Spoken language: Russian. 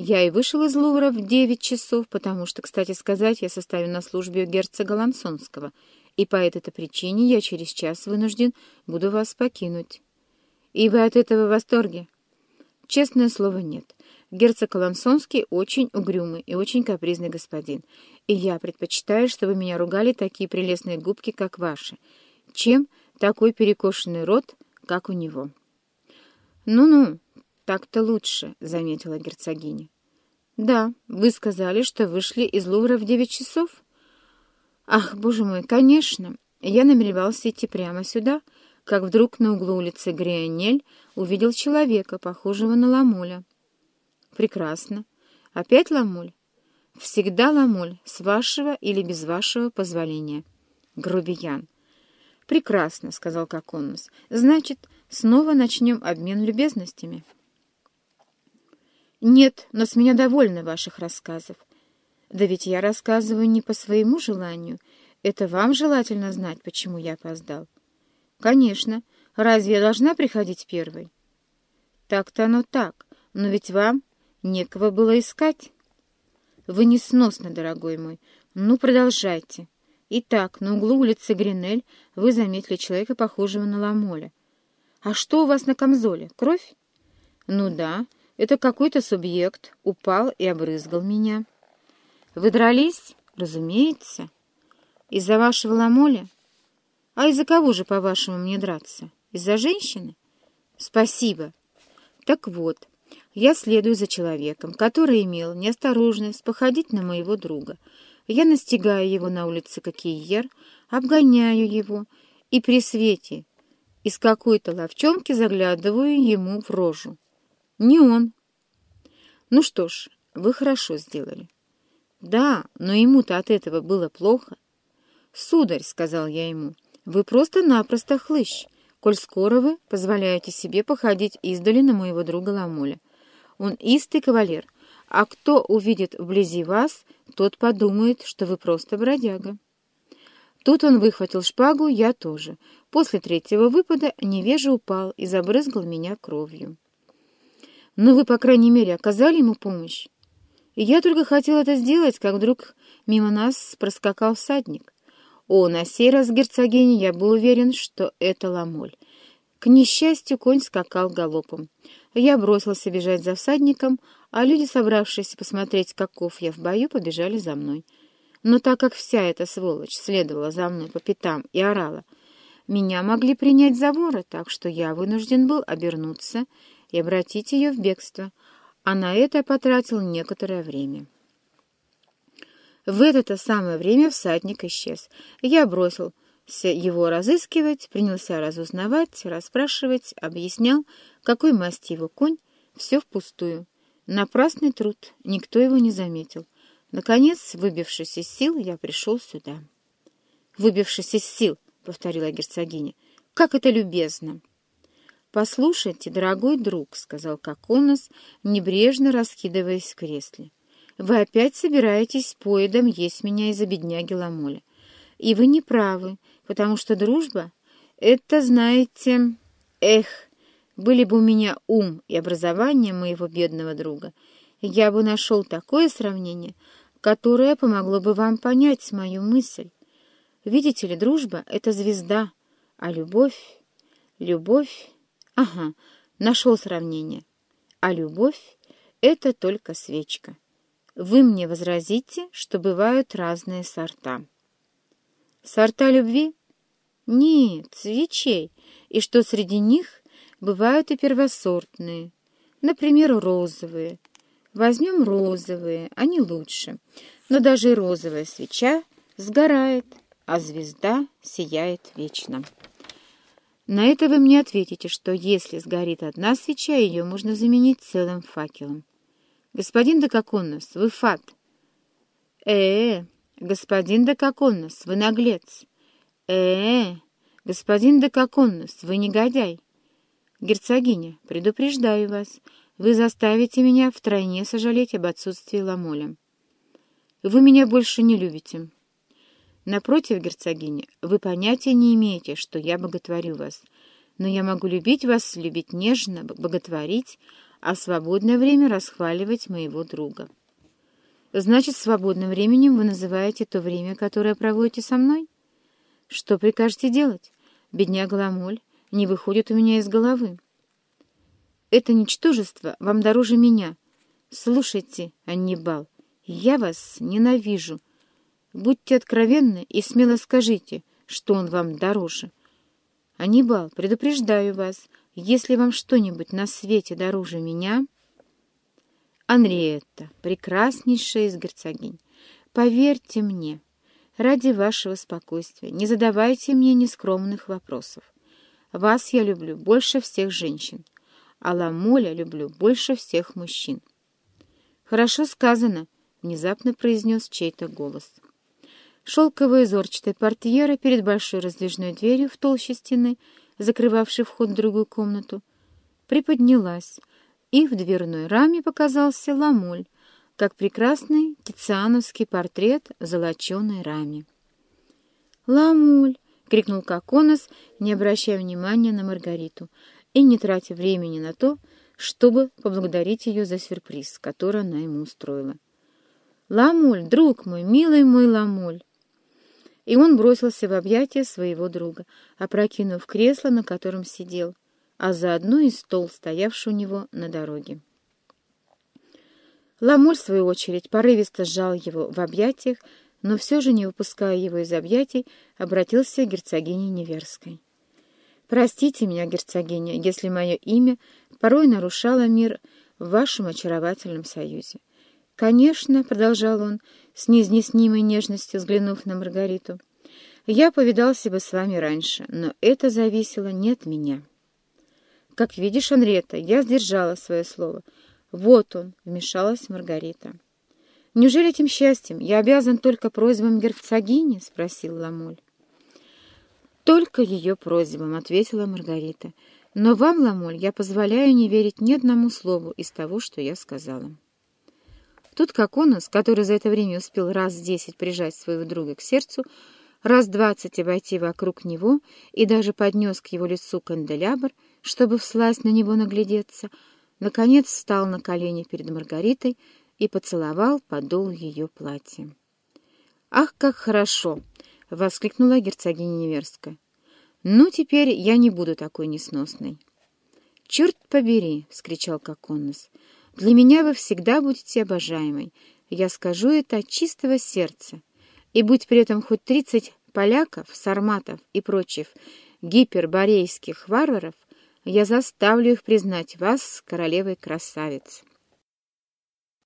Я и вышел из Лувра в девять часов, потому что, кстати сказать, я состою на службе у герцога Лансонского, и по этой-то причине я через час вынужден буду вас покинуть. И вы от этого в восторге? Честное слово, нет. Герцог Лансонский очень угрюмый и очень капризный господин, и я предпочитаю, чтобы меня ругали такие прелестные губки, как ваши, чем такой перекошенный рот, как у него. «Ну-ну, так-то лучше», — заметила герцогиня. «Да, вы сказали, что вышли из Лувра в девять часов?» «Ах, боже мой, конечно! Я намеревался идти прямо сюда, как вдруг на углу улицы Грионель увидел человека, похожего на Ламоля». «Прекрасно. Опять Ламоль?» «Всегда Ламоль, с вашего или без вашего позволения». «Грубиян». «Прекрасно», — сказал Коконус. «Значит, снова начнем обмен любезностями». «Нет, но с меня довольны ваших рассказов. Да ведь я рассказываю не по своему желанию. Это вам желательно знать, почему я опоздал». «Конечно. Разве я должна приходить первой?» «Так-то оно так. Но ведь вам некого было искать». «Вы несносны, дорогой мой. Ну, продолжайте». Итак, на углу улицы Гринель вы заметили человека, похожего на Ламоля. А что у вас на камзоле? Кровь? Ну да, это какой-то субъект упал и обрызгал меня. Вы дрались? Разумеется. Из-за вашего ламоля? А из-за кого же, по-вашему, мне драться? Из-за женщины? Спасибо. Так вот, я следую за человеком, который имел неосторожность походить на моего друга. Я настигаю его на улице Кокийер, обгоняю его и при свете из какой-то ловчонки заглядываю ему в рожу. Не он. Ну что ж, вы хорошо сделали. Да, но ему-то от этого было плохо. Сударь, — сказал я ему, — вы просто-напросто хлыщ, коль скоро вы позволяете себе походить издали на моего друга Ламоля. Он истый кавалер, а кто увидит вблизи вас, тот подумает, что вы просто бродяга. Тут он выхватил шпагу, я тоже. После третьего выпада невежа упал и забрызгал меня кровью. Но вы, по крайней мере, оказали ему помощь. И я только хотел это сделать, как вдруг мимо нас проскакал всадник. О, на сей раз, герцогиня, я был уверен, что это ламоль. К несчастью, конь скакал галопом. Я бросился бежать за всадником, а люди, собравшиеся посмотреть, каков я в бою, побежали за мной. Но так как вся эта сволочь следовала за мной по пятам и орала, меня могли принять за вора, так что я вынужден был обернуться и обратить ее в бегство, а на это потратил некоторое время. В это-то самое время всадник исчез. Я бросился его разыскивать, принялся разузнавать, расспрашивать, объяснял, какой масти его конь, все впустую. Напрасный труд, никто его не заметил. Наконец, выбившись из сил, я пришел сюда. «Выбившись из сил», — повторила герцогиня, — «как это любезно!» «Послушайте, дорогой друг», — сказал Коконос, небрежно раскидываясь в кресле, — «вы опять собираетесь поедом есть меня из-за бедняги Ламоля. И вы не правы, потому что дружба — это, знаете... Эх, были бы у меня ум и образование моего бедного друга, я бы нашел такое сравнение, которое помогло бы вам понять мою мысль. Видите ли, дружба — это звезда, а любовь... Любовь... Ага, нашел сравнение. А любовь — это только свечка. Вы мне возразите, что бывают разные сорта. Сорта любви? Нет, свечей, и что среди них бывают и первосортные, например, розовые. Возьмем розовые, они лучше, но даже розовая свеча сгорает, а звезда сияет вечно. На это вы мне ответите, что если сгорит одна свеча, ее можно заменить целым факелом. Господин Декаконнос, вы фат. Э-э, господин Декаконнос, вы наглец. Э-э, господин Декаконнос, вы негодяй. Герцогиня, предупреждаю вас, вы заставите меня втройне сожалеть об отсутствии ламоля. Вы меня больше не любите. Напротив, герцогиня, вы понятия не имеете, что я боготворю вас. Но я могу любить вас, любить нежно, боготворить, а свободное время расхваливать моего друга. Значит, свободным временем вы называете то время, которое проводите со мной? Что прикажете делать? Бедняга Ламоль не выходит у меня из головы. Это ничтожество вам дороже меня. Слушайте, Аннибал, я вас ненавижу. Будьте откровенны и смело скажите, что он вам дороже. Аннибал, предупреждаю вас, если вам что-нибудь на свете дороже меня... Анриетта, прекраснейшая из герцогинь, поверьте мне, ради вашего спокойствия, не задавайте мне нескромных вопросов. Вас я люблю больше всех женщин, а Ламоля люблю больше всех мужчин. «Хорошо сказано», — внезапно произнес чей-то голос. Шелковая зорчатая портьера перед большой раздвижной дверью в толще стены, закрывавшей вход в другую комнату, приподнялась, и в дверной раме показался ламоль, как прекрасный тициановский портрет в золоченой раме. «Ламуль!» — крикнул Коконос, не обращая внимания на Маргариту и не тратя времени на то, чтобы поблагодарить ее за сюрприз, который она ему устроила. «Ламуль, друг мой, милый мой Ламуль!» И он бросился в объятия своего друга, опрокинув кресло, на котором сидел — а заодно и стол, стоявший у него на дороге. Ламоль, в свою очередь, порывисто сжал его в объятиях, но все же, не выпуская его из объятий, обратился к герцогине Неверской. «Простите меня, герцогиня, если мое имя порой нарушало мир в вашем очаровательном союзе. Конечно, — продолжал он, с неизъяснимой нежностью взглянув на Маргариту, — я повидался бы с вами раньше, но это зависело не от меня». «Как видишь, Анрета, я сдержала свое слово. Вот он», — вмешалась Маргарита. «Неужели этим счастьем я обязан только просьбам герцогини?» — спросил Ламоль. «Только ее просьбам», — ответила Маргарита. «Но вам, Ламоль, я позволяю не верить ни одному слову из того, что я сказала». Тут Коконос, который за это время успел раз десять прижать своего друга к сердцу, раз двадцать обойти вокруг него и даже поднес к его лицу канделябр, чтобы всласть на него наглядеться, наконец встал на колени перед Маргаритой и поцеловал подол ее платья. «Ах, как хорошо!» — воскликнула герцогиня Неверская. «Ну, теперь я не буду такой несносной». «Черт побери!» — вскричал Коконос. «Для меня вы всегда будете обожаемой. Я скажу это от чистого сердца. И будь при этом хоть тридцать поляков, сарматов и прочих гиперборейских варваров, я заставлю их признать вас королевой красавиц.